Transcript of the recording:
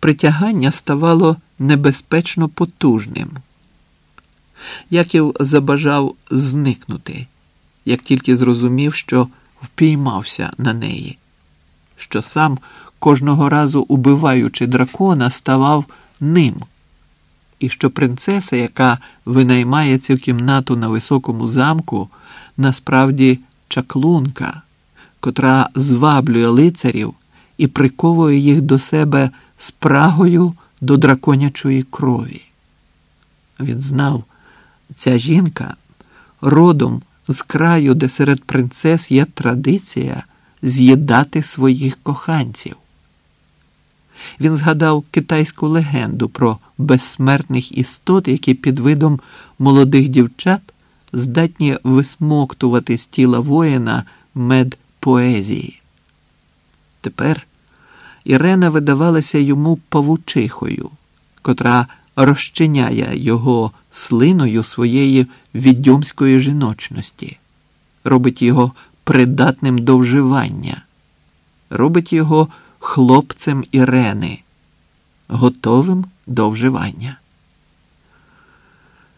притягання ставало небезпечно потужним. Яків забажав зникнути, як тільки зрозумів, що впіймався на неї, що сам кожного разу убиваючи дракона, ставав ним, і що принцеса, яка винаймає цю кімнату на високому замку, насправді чаклунка, котра зваблює лицарів і приковує їх до себе спрагою до драконячої крові. Він знав, ця жінка родом з краю, де серед принцес є традиція з'їдати своїх коханців. Він згадав китайську легенду про безсмертних істот, які під видом молодих дівчат здатні висмоктувати з тіла воїна мед поезії. Тепер Ірена видавалася йому павучихою, котра розчиняє його слиною своєї відьомської жіночності, робить його придатним до вживання, робить його хлопцем Ірени, готовим до вживання.